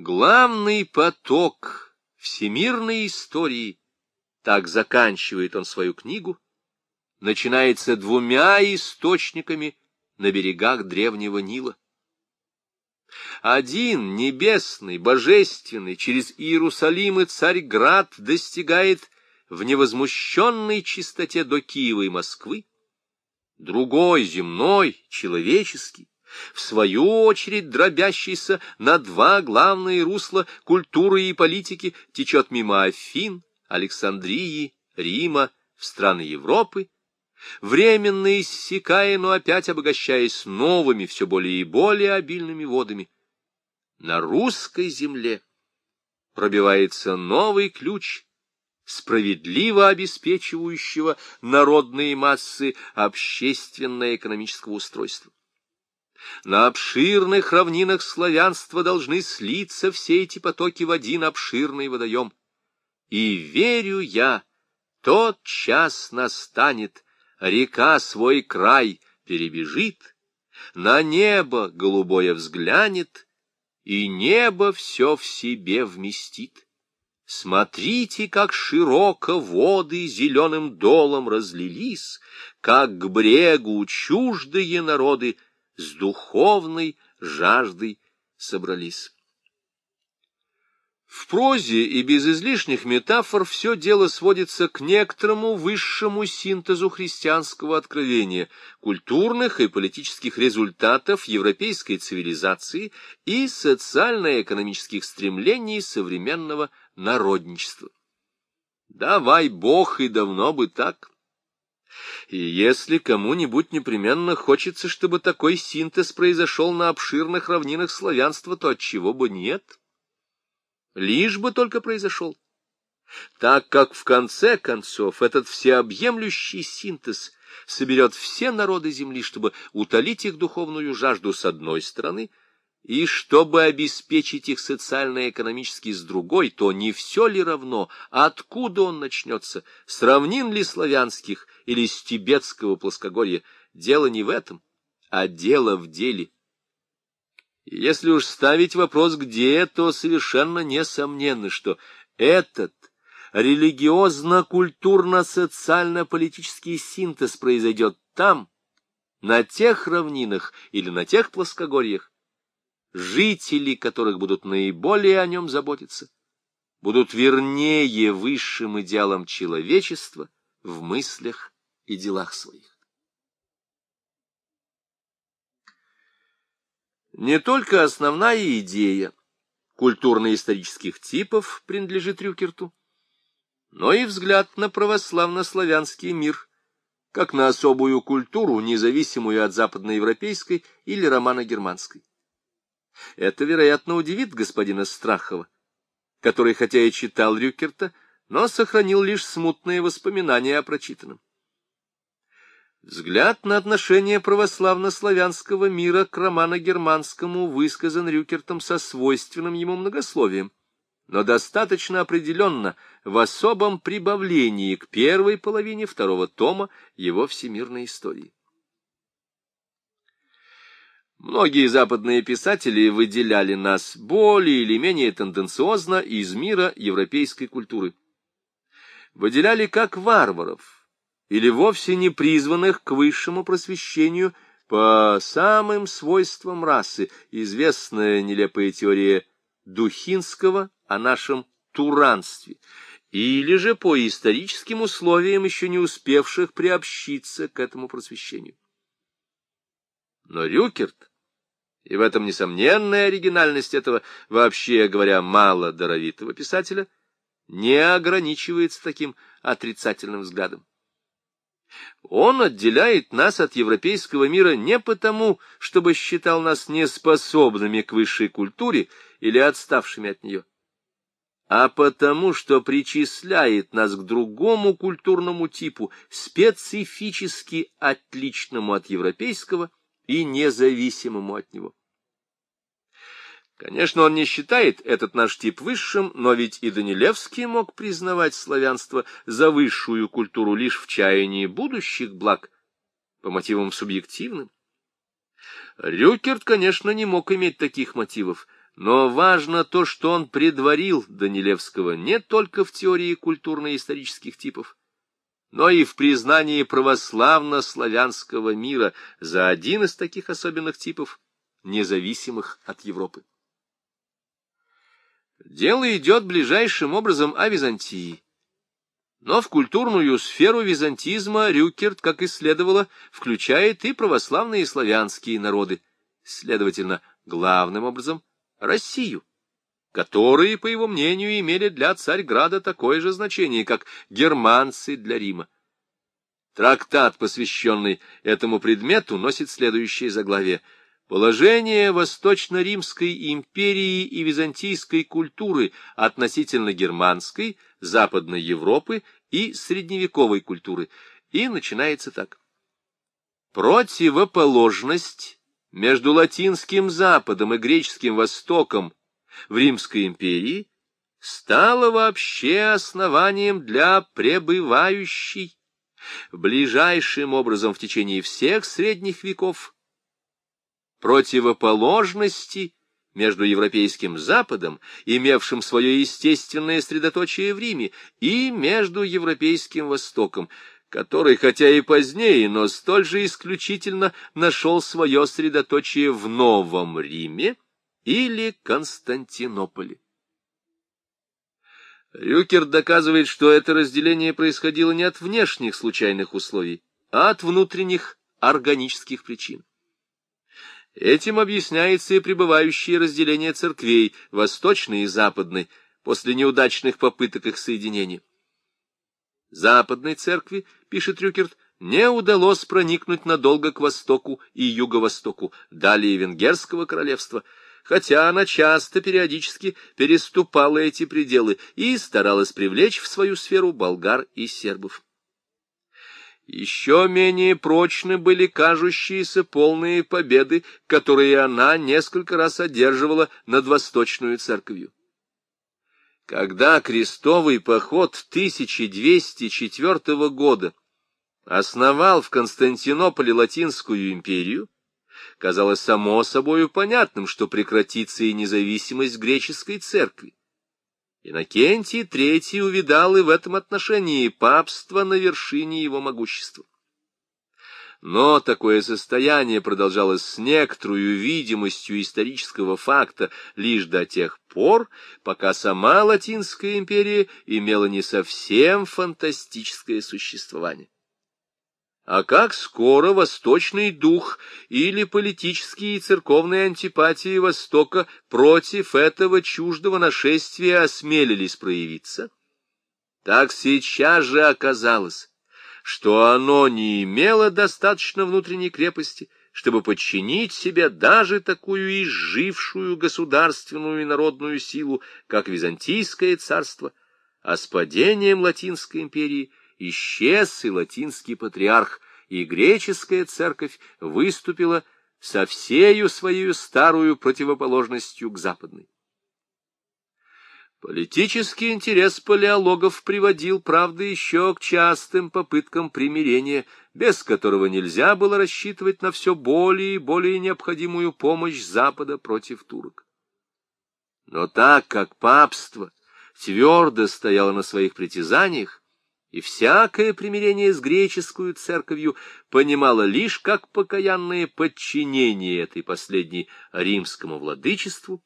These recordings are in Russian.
Главный поток всемирной истории, так заканчивает он свою книгу, начинается двумя источниками на берегах древнего Нила. Один, небесный, божественный, через Иерусалим и Царьград достигает в невозмущенной чистоте до Киева и Москвы, другой, земной, человеческий, в свою очередь дробящийся на два главные русла культуры и политики, течет мимо Афин, Александрии, Рима, в страны Европы, временно иссякая, но опять обогащаясь новыми, все более и более обильными водами. На русской земле пробивается новый ключ, справедливо обеспечивающего народные массы общественно-экономического устройства. На обширных равнинах славянства должны слиться все эти потоки в один обширный водоем. И верю я, тот час настанет, река свой край перебежит, на небо голубое взглянет, и небо все в себе вместит. Смотрите, как широко воды зеленым долом разлились, как к брегу чуждые народы с духовной жаждой собрались. В прозе и без излишних метафор все дело сводится к некоторому высшему синтезу христианского откровения, культурных и политических результатов европейской цивилизации и социально-экономических стремлений современного народничества. Давай Бог, и давно бы так. И если кому-нибудь непременно хочется, чтобы такой синтез произошел на обширных равнинах славянства, то отчего бы нет? Лишь бы только произошел. Так как в конце концов этот всеобъемлющий синтез соберет все народы земли, чтобы утолить их духовную жажду с одной стороны — и чтобы обеспечить их социально-экономически с другой, то не все ли равно, откуда он начнется, с равнин ли славянских или с тибетского плоскогорья, дело не в этом, а дело в деле. Если уж ставить вопрос «где», то совершенно несомненно, что этот религиозно-культурно-социально-политический синтез произойдет там, на тех равнинах или на тех плоскогорьях, жители которых будут наиболее о нем заботиться, будут вернее высшим идеалам человечества в мыслях и делах своих. Не только основная идея культурно-исторических типов принадлежит Рюкерту, но и взгляд на православно-славянский мир, как на особую культуру, независимую от западноевропейской или романо-германской. Это, вероятно, удивит господина Страхова, который, хотя и читал Рюкерта, но сохранил лишь смутные воспоминания о прочитанном. Взгляд на отношение православно-славянского мира к романо-германскому высказан Рюкертом со свойственным ему многословием, но достаточно определенно в особом прибавлении к первой половине второго тома его всемирной истории. Многие западные писатели выделяли нас более или менее тенденциозно из мира европейской культуры. Выделяли как варваров, или вовсе не призванных к высшему просвещению по самым свойствам расы, известная нелепая теория Духинского о нашем туранстве, или же по историческим условиям, еще не успевших приобщиться к этому просвещению. Но Рюкерт, и в этом несомненная оригинальность этого, вообще говоря, мало даровитого писателя, не ограничивается таким отрицательным взглядом. Он отделяет нас от европейского мира не потому, чтобы считал нас неспособными к высшей культуре или отставшими от нее, а потому, что причисляет нас к другому культурному типу, специфически отличному от европейского и независимому от него. Конечно, он не считает этот наш тип высшим, но ведь и Данилевский мог признавать славянство за высшую культуру лишь в чаянии будущих благ, по мотивам субъективным. Рюкерт, конечно, не мог иметь таких мотивов, Но важно то, что он предварил Данилевского не только в теории культурно-исторических типов, но и в признании православно-славянского мира за один из таких особенных типов, независимых от Европы. Дело идет ближайшим образом о Византии. Но в культурную сферу византизма Рюкерт, как и следовало, включает и православные славянские народы, следовательно, главным образом Россию, которые, по его мнению, имели для Царьграда такое же значение, как германцы для Рима. Трактат, посвященный этому предмету, носит следующее заглавие «Положение Восточно-Римской империи и византийской культуры относительно германской, Западной Европы и средневековой культуры». И начинается так. Противоположность между латинским Западом и греческим Востоком в Римской империи стало вообще основанием для пребывающей. Ближайшим образом в течение всех средних веков противоположности между европейским Западом, имевшим свое естественное средоточие в Риме, и между европейским Востоком, который, хотя и позднее, но столь же исключительно нашел свое средоточие в Новом Риме или Константинополе. Рюкер доказывает, что это разделение происходило не от внешних случайных условий, а от внутренних органических причин. Этим объясняется и пребывающее разделение церквей, восточной и западной, после неудачных попыток их соединения. Западной церкви, пишет Рюкерт, не удалось проникнуть надолго к востоку и юго-востоку, далее Венгерского королевства, хотя она часто периодически переступала эти пределы и старалась привлечь в свою сферу болгар и сербов. Еще менее прочны были кажущиеся полные победы, которые она несколько раз одерживала над Восточную церковью. Когда крестовый поход 1204 года основал в Константинополе Латинскую империю, казалось само собою понятным, что прекратится и независимость греческой церкви. Иннокентий III увидал и в этом отношении папство на вершине его могущества. Но такое состояние продолжалось с некоторую видимостью исторического факта лишь до тех пор, пока сама Латинская империя имела не совсем фантастическое существование. А как скоро восточный дух или политические и церковные антипатии Востока против этого чуждого нашествия осмелились проявиться, так сейчас же оказалось, что оно не имело достаточно внутренней крепости, чтобы подчинить себе даже такую изжившую государственную и народную силу, как Византийское царство, а с падением Латинской империи исчез и латинский патриарх, и греческая церковь выступила со всею своей старую противоположностью к западной. Политический интерес палеологов приводил, правда, еще к частым попыткам примирения, без которого нельзя было рассчитывать на все более и более необходимую помощь Запада против турок. Но так как папство твердо стояло на своих притязаниях, и всякое примирение с греческую церковью понимало лишь как покаянное подчинение этой последней римскому владычеству,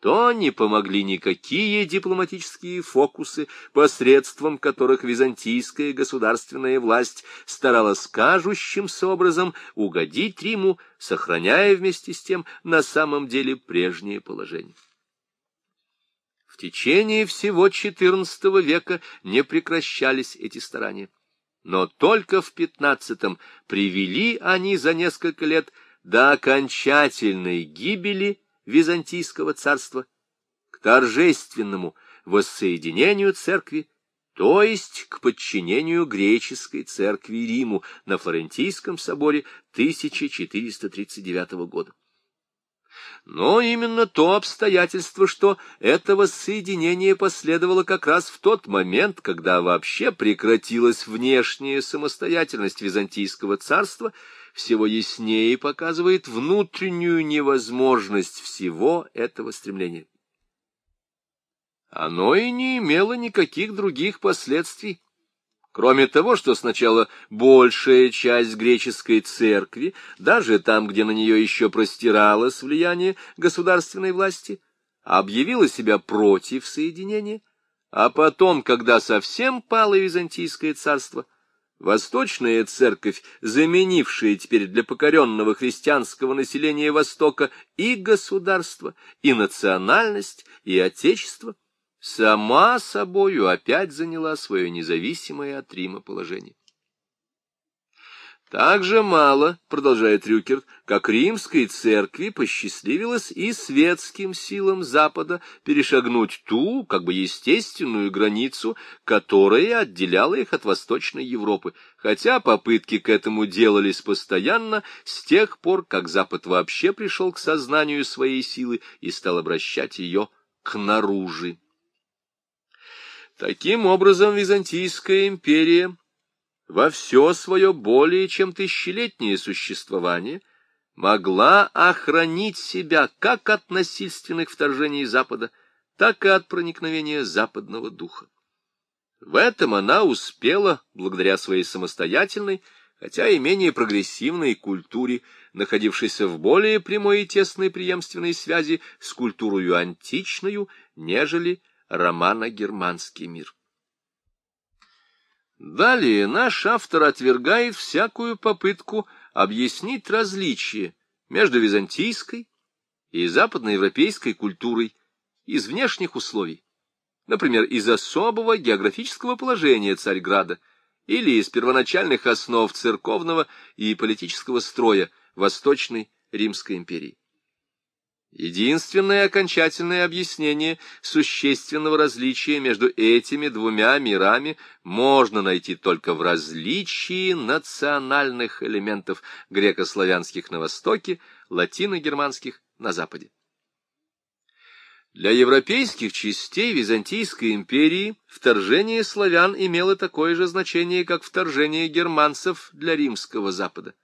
то не помогли никакие дипломатические фокусы, посредством которых византийская государственная власть старалась кажущимся образом угодить Риму, сохраняя вместе с тем на самом деле прежнее положение. Течение всего XIV века не прекращались эти старания, но только в XV привели они за несколько лет до окончательной гибели Византийского царства к торжественному воссоединению церкви, то есть к подчинению греческой церкви Риму на Флорентийском соборе 1439 года. Но именно то обстоятельство, что это воссоединение последовало как раз в тот момент, когда вообще прекратилась внешняя самостоятельность Византийского царства, всего яснее показывает внутреннюю невозможность всего этого стремления. Оно и не имело никаких других последствий, Кроме того, что сначала большая часть греческой церкви, даже там, где на нее еще простиралось влияние государственной власти, объявила себя против соединения, а потом, когда совсем пало Византийское царство, Восточная церковь, заменившая теперь для покоренного христианского населения Востока и государство, и национальность, и отечество, сама собою опять заняла свое независимое от Рима положение. Так же мало, продолжает Рюкерт, как римской церкви посчастливилось и светским силам Запада перешагнуть ту, как бы естественную границу, которая отделяла их от Восточной Европы, хотя попытки к этому делались постоянно с тех пор, как Запад вообще пришел к сознанию своей силы и стал обращать ее к наружи. Таким образом, Византийская империя во все свое более чем тысячелетнее существование могла охранить себя как от насильственных вторжений Запада, так и от проникновения западного духа. В этом она успела, благодаря своей самостоятельной, хотя и менее прогрессивной культуре, находившейся в более прямой и тесной преемственной связи с культурой античной, нежели романа «Германский мир». Далее наш автор отвергает всякую попытку объяснить различие между византийской и западноевропейской культурой из внешних условий, например, из особого географического положения Царьграда или из первоначальных основ церковного и политического строя Восточной Римской империи. Единственное окончательное объяснение существенного различия между этими двумя мирами можно найти только в различии национальных элементов греко-славянских на востоке, латино-германских на западе. Для европейских частей Византийской империи вторжение славян имело такое же значение, как вторжение германцев для римского запада.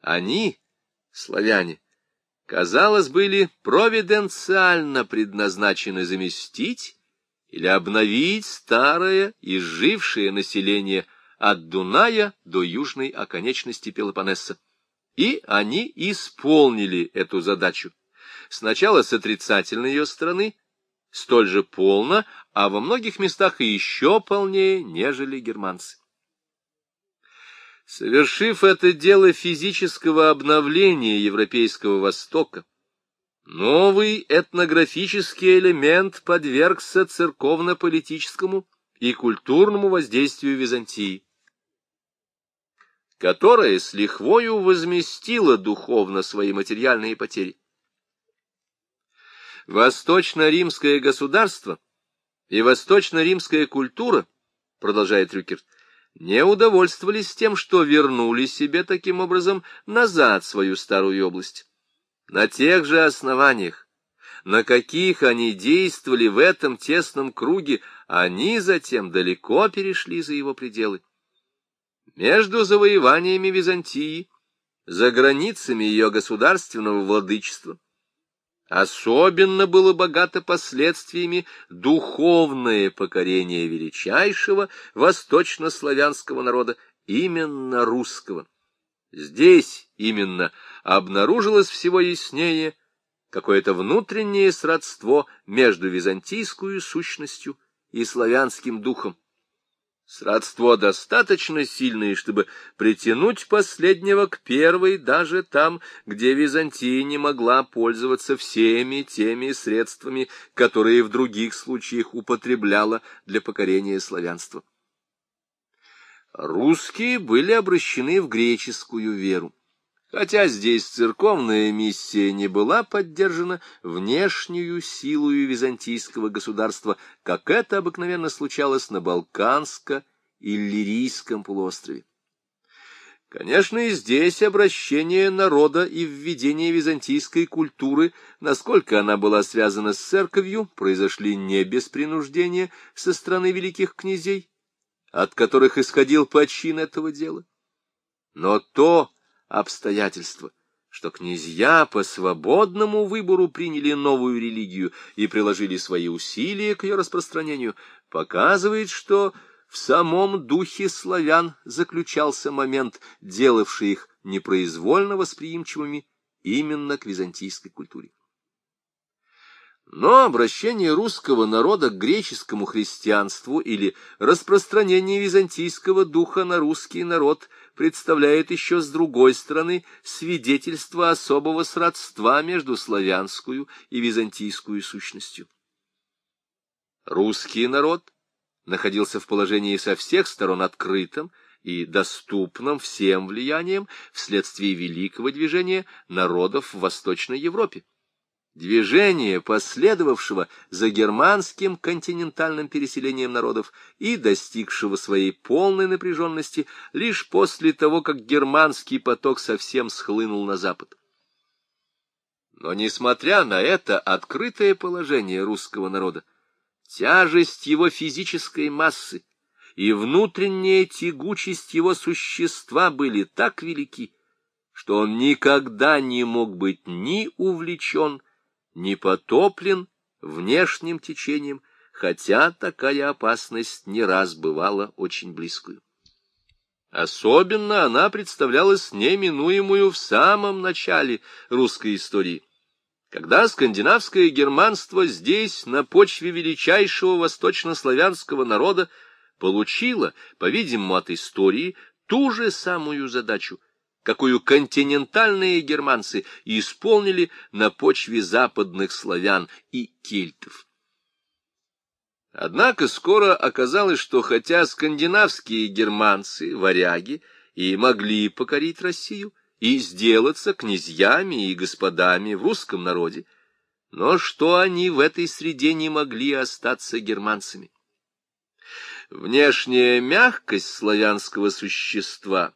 Они, славяне, казалось, были провиденциально предназначены заместить или обновить старое и жившее население от Дуная до южной оконечности Пелопоннеса. И они исполнили эту задачу. Сначала с отрицательной ее стороны, столь же полно, а во многих местах и еще полнее, нежели германцы. Совершив это дело физического обновления Европейского Востока, новый этнографический элемент подвергся церковно-политическому и культурному воздействию Византии, которая с лихвою возместила духовно свои материальные потери. Восточно-римское государство и восточно-римская культура, продолжает Рюкерт, не удовольствовались тем, что вернули себе таким образом назад свою старую область. На тех же основаниях, на каких они действовали в этом тесном круге, они затем далеко перешли за его пределы. Между завоеваниями Византии, за границами ее государственного владычества, Особенно было богато последствиями духовное покорение величайшего восточнославянского народа, именно русского. Здесь именно обнаружилось всего яснее какое-то внутреннее сродство между византийскую сущностью и славянским духом, Сродство достаточно сильное, чтобы притянуть последнего к первой даже там, где Византия не могла пользоваться всеми теми средствами, которые в других случаях употребляла для покорения славянства. Русские были обращены в греческую веру. Хотя здесь церковная миссия не была поддержана внешнюю силою византийского государства, как это обыкновенно случалось на Балканско- и Лирийском полуострове. Конечно, и здесь обращение народа и введение византийской культуры, насколько она была связана с церковью, произошли не без принуждения со стороны великих князей, от которых исходил почин этого дела. Но то, обстоятельство, что князья по свободному выбору приняли новую религию и приложили свои усилия к ее распространению, показывает, что в самом духе славян заключался момент, делавший их непроизвольно восприимчивыми именно к византийской культуре. Но обращение русского народа к греческому христианству или распространение византийского духа на русский народ представляет еще с другой стороны свидетельство особого сродства между славянскую и византийскую сущностью. Русский народ находился в положении со всех сторон открытым и доступным всем влиянием вследствие великого движения народов в Восточной Европе движение, последовавшего за германским континентальным переселением народов и достигшего своей полной напряженности лишь после того, как германский поток совсем схлынул на запад. Но, несмотря на это открытое положение русского народа, тяжесть его физической массы и внутренняя тягучесть его существа были так велики, что он никогда не мог быть ни увлечен, не потоплен внешним течением, хотя такая опасность не раз бывала очень близкую. Особенно она представлялась неминуемую в самом начале русской истории, когда скандинавское германство здесь, на почве величайшего восточнославянского народа, получило, по-видимому, от истории ту же самую задачу — какую континентальные германцы исполнили на почве западных славян и кельтов. Однако скоро оказалось, что хотя скандинавские германцы, варяги, и могли покорить Россию и сделаться князьями и господами в русском народе, но что они в этой среде не могли остаться германцами. Внешняя мягкость славянского существа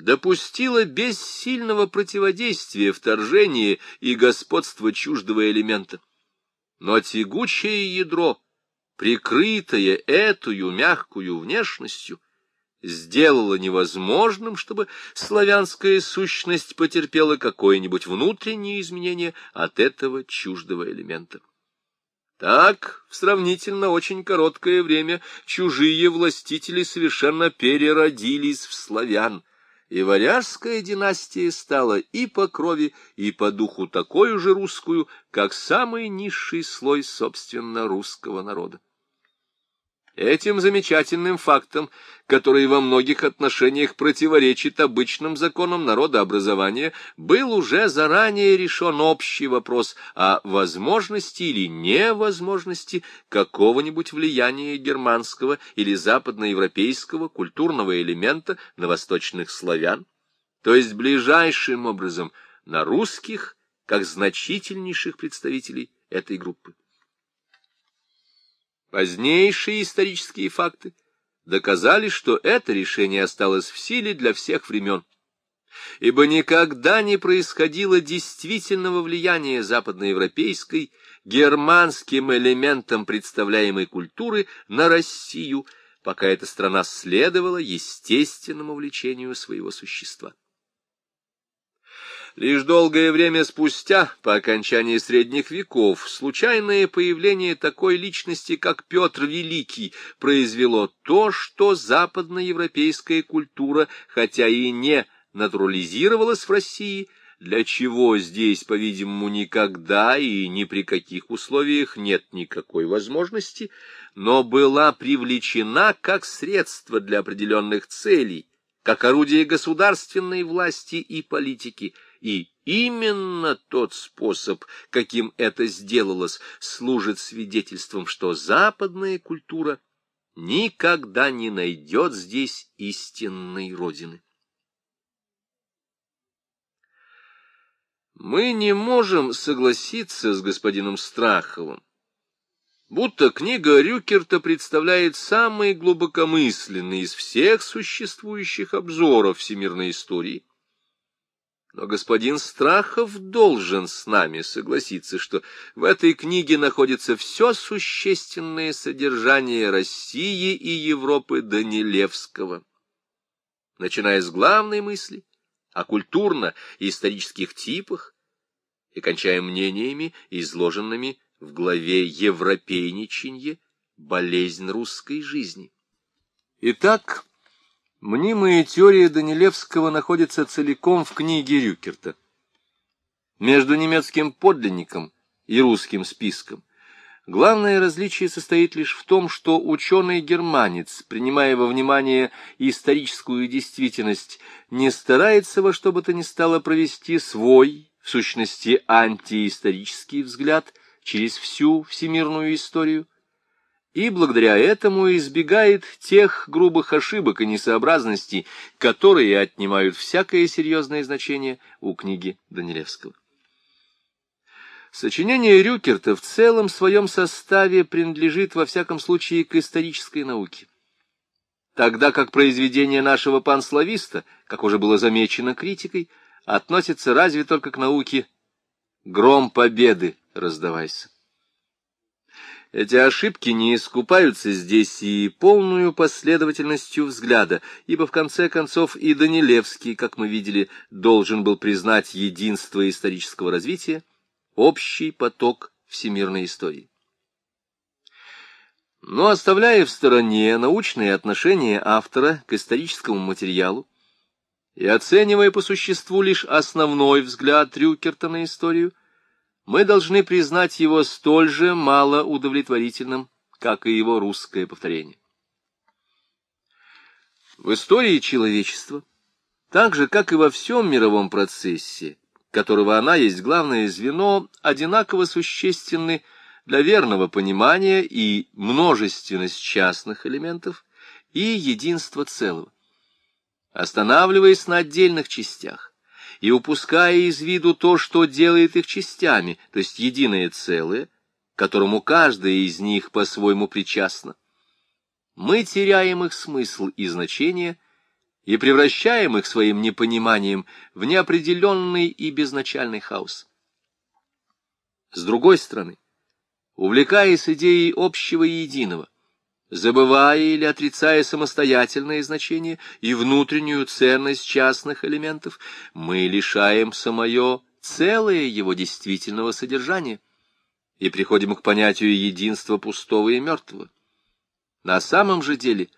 допустила без сильного противодействия вторжение и господство чуждого элемента. Но тягучее ядро, прикрытое эту мягкую внешностью, сделало невозможным, чтобы славянская сущность потерпела какое-нибудь внутреннее изменение от этого чуждого элемента. Так, в сравнительно очень короткое время чужие властители совершенно переродились в славян — и варяжская династия стала и по крови, и по духу такой же русскую, как самый низший слой, собственно, русского народа. Этим замечательным фактом, который во многих отношениях противоречит обычным законам народообразования, был уже заранее решен общий вопрос о возможности или невозможности какого-нибудь влияния германского или западноевропейского культурного элемента на восточных славян, то есть ближайшим образом на русских, как значительнейших представителей этой группы. Позднейшие исторические факты доказали, что это решение осталось в силе для всех времен, ибо никогда не происходило действительного влияния западноевропейской, германским элементом представляемой культуры на Россию, пока эта страна следовала естественному влечению своего существа. Лишь долгое время спустя, по окончании средних веков, случайное появление такой личности, как Петр Великий, произвело то, что западноевропейская культура, хотя и не натурализировалась в России, для чего здесь, по-видимому, никогда и ни при каких условиях нет никакой возможности, но была привлечена как средство для определенных целей, как орудие государственной власти и политики – и именно тот способ, каким это сделалось, служит свидетельством, что западная культура никогда не найдет здесь истинной родины. Мы не можем согласиться с господином Страховым, будто книга Рюкерта представляет самый глубокомысленный из всех существующих обзоров всемирной истории, но господин Страхов должен с нами согласиться, что в этой книге находится все существенное содержание России и Европы Данилевского, начиная с главной мысли о культурно-исторических типах и кончая мнениями, изложенными в главе «Европейничанье. Болезнь русской жизни». Итак, мнимая теория Данилевского находится целиком в книге Рюкерта. Между немецким подлинником и русским списком Главное различие состоит лишь в том, что ученый-германец, принимая во внимание историческую действительность, не старается во что бы то ни стало провести свой, в сущности, антиисторический взгляд через всю всемирную историю, и благодаря этому избегает тех грубых ошибок и несообразностей, которые отнимают всякое серьезное значение у книги Данилевского. Сочинение Рюкерта в целом своем составе принадлежит во всяком случае к исторической науке. Тогда как произведение нашего панслависта, как уже было замечено критикой, относится разве только к науке «гром победы раздавайся». Эти ошибки не искупаются здесь и полную последовательностью взгляда, ибо в конце концов и Данилевский, как мы видели, должен был признать единство исторического развития, общий поток всемирной истории. Но оставляя в стороне научные отношения автора к историческому материалу и оценивая по существу лишь основной взгляд Рюкерта на историю, мы должны признать его столь же мало удовлетворительным, как и его русское повторение. В истории человечества, так же, как и во всем мировом процессе, которого она есть главное звено, одинаково существенны для верного понимания и множественность частных элементов, и единство целого. Останавливаясь на отдельных частях и упуская из виду то, что делает их частями, то есть единое целое, которому каждая из них по-своему причастна, мы теряем их смысл и значение – и превращаем их своим непониманием в неопределенный и безначальный хаос. С другой стороны, увлекаясь идеей общего и единого, забывая или отрицая самостоятельное значение и внутреннюю ценность частных элементов, мы лишаем самое целое его действительного содержания и приходим к понятию единства пустого и мертвого. На самом же деле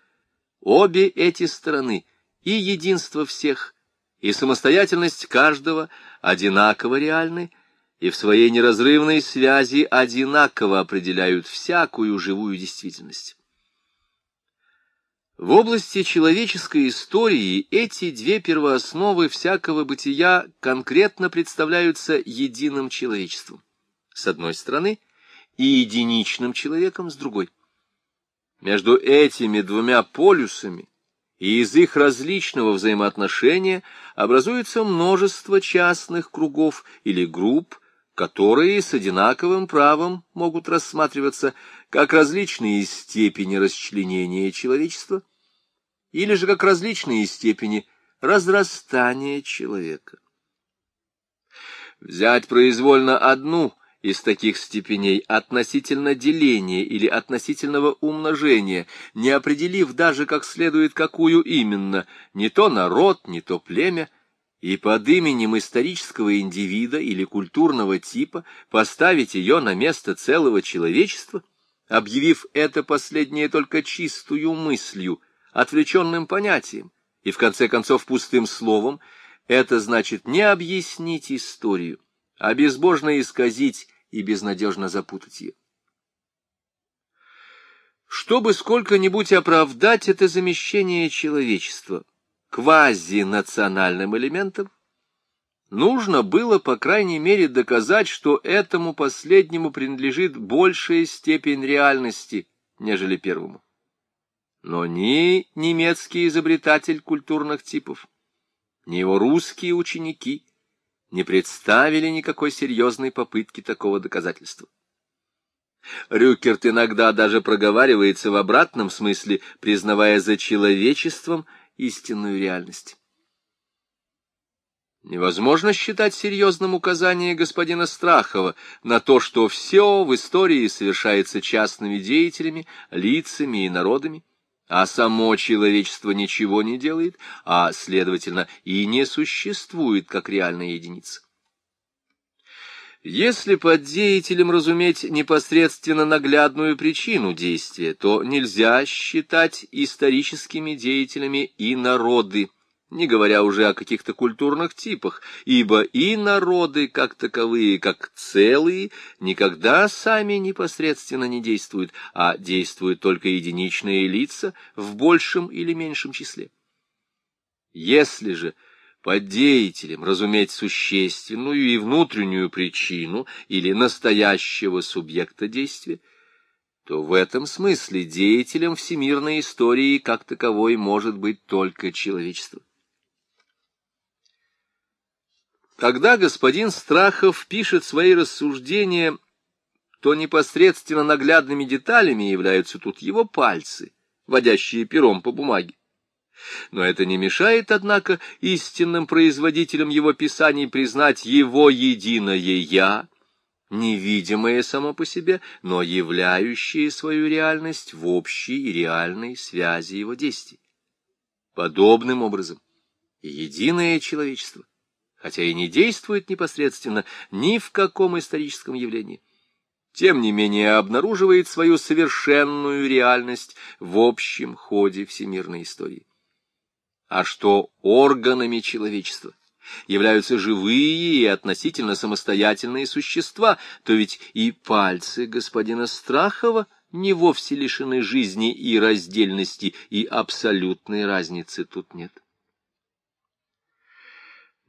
обе эти стороны — и единство всех, и самостоятельность каждого одинаково реальны, и в своей неразрывной связи одинаково определяют всякую живую действительность. В области человеческой истории эти две первоосновы всякого бытия конкретно представляются единым человечеством, с одной стороны, и единичным человеком с другой. Между этими двумя полюсами и из их различного взаимоотношения образуется множество частных кругов или групп, которые с одинаковым правом могут рассматриваться как различные степени расчленения человечества, или же как различные степени разрастания человека. Взять произвольно одну из таких степеней относительно деления или относительного умножения, не определив даже как следует какую именно, не то народ, не то племя, и под именем исторического индивида или культурного типа поставить ее на место целого человечества, объявив это последнее только чистую мыслью, отвлеченным понятием и, в конце концов, пустым словом, это значит не объяснить историю, а безбожно исказить и безнадежно запутать ее. Чтобы сколько-нибудь оправдать это замещение человечества квазинациональным элементом, нужно было, по крайней мере, доказать, что этому последнему принадлежит большая степень реальности, нежели первому. Но ни немецкий изобретатель культурных типов, ни его русские ученики не представили никакой серьезной попытки такого доказательства. Рюкерт иногда даже проговаривается в обратном смысле, признавая за человечеством истинную реальность. Невозможно считать серьезным указание господина Страхова на то, что все в истории совершается частными деятелями, лицами и народами, а само человечество ничего не делает, а, следовательно, и не существует как реальная единица. Если под деятелем разуметь непосредственно наглядную причину действия, то нельзя считать историческими деятелями и народы, не говоря уже о каких-то культурных типах, ибо и народы, как таковые, как целые, никогда сами непосредственно не действуют, а действуют только единичные лица в большем или меньшем числе. Если же под деятелем разуметь существенную и внутреннюю причину или настоящего субъекта действия, то в этом смысле деятелем всемирной истории как таковой может быть только человечество. Когда господин Страхов пишет свои рассуждения, то непосредственно наглядными деталями являются тут его пальцы, водящие пером по бумаге. Но это не мешает, однако, истинным производителям его писаний признать его единое «я», невидимое само по себе, но являющее свою реальность в общей и реальной связи его действий. Подобным образом, единое человечество, хотя и не действует непосредственно ни в каком историческом явлении, тем не менее обнаруживает свою совершенную реальность в общем ходе всемирной истории а что органами человечества являются живые и относительно самостоятельные существа, то ведь и пальцы господина Страхова не вовсе лишены жизни и раздельности, и абсолютной разницы тут нет.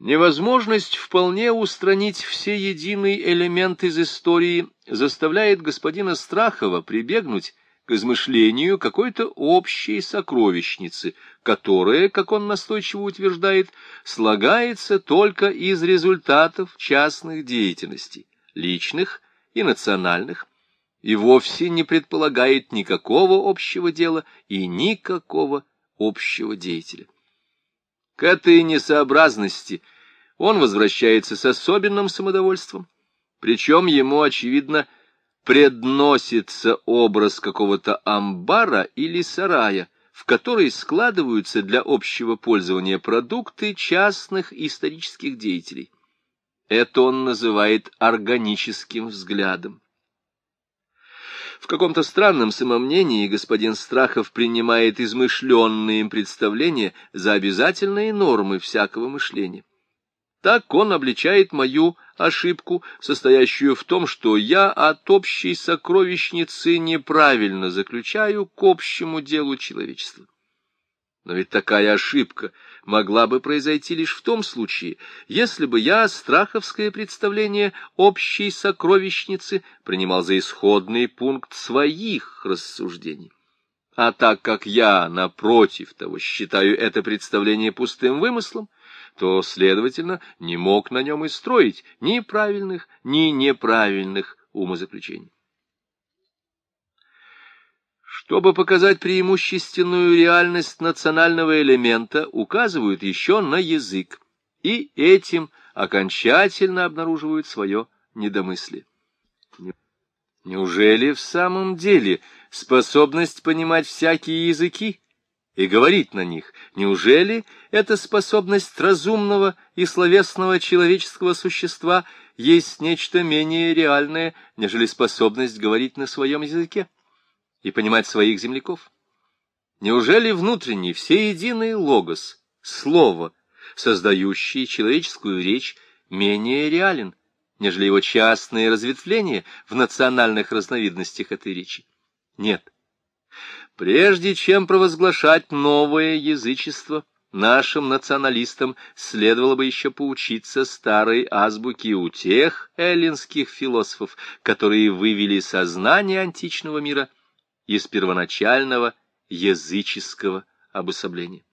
Невозможность вполне устранить все единый элемент из истории заставляет господина Страхова прибегнуть к измышлению какой-то общей сокровищницы, которая, как он настойчиво утверждает, слагается только из результатов частных деятельностей, личных и национальных, и вовсе не предполагает никакого общего дела и никакого общего деятеля. К этой несообразности он возвращается с особенным самодовольством, причем ему, очевидно, предносится образ какого-то амбара или сарая, в который складываются для общего пользования продукты частных исторических деятелей. Это он называет органическим взглядом. В каком-то странном самомнении господин Страхов принимает измышленные им представления за обязательные нормы всякого мышления. Так он обличает мою ошибку, состоящую в том, что я от общей сокровищницы неправильно заключаю к общему делу человечества. Но ведь такая ошибка могла бы произойти лишь в том случае, если бы я страховское представление общей сокровищницы принимал за исходный пункт своих рассуждений. А так как я, напротив того, считаю это представление пустым вымыслом, то, следовательно, не мог на нем и строить ни правильных, ни неправильных умозаключений. Чтобы показать преимущественную реальность национального элемента, указывают еще на язык, и этим окончательно обнаруживают свое недомыслие. Неужели в самом деле способность понимать всякие языки и говорить на них. Неужели эта способность разумного и словесного человеческого существа есть нечто менее реальное, нежели способность говорить на своем языке и понимать своих земляков? Неужели внутренний, всеединый логос, слово, создающий человеческую речь, менее реален, нежели его частные разветвления в национальных разновидностях этой речи? Нет. Прежде чем провозглашать новое язычество, нашим националистам следовало бы еще поучиться старой азбуке у тех эллинских философов, которые вывели сознание античного мира из первоначального языческого обособления.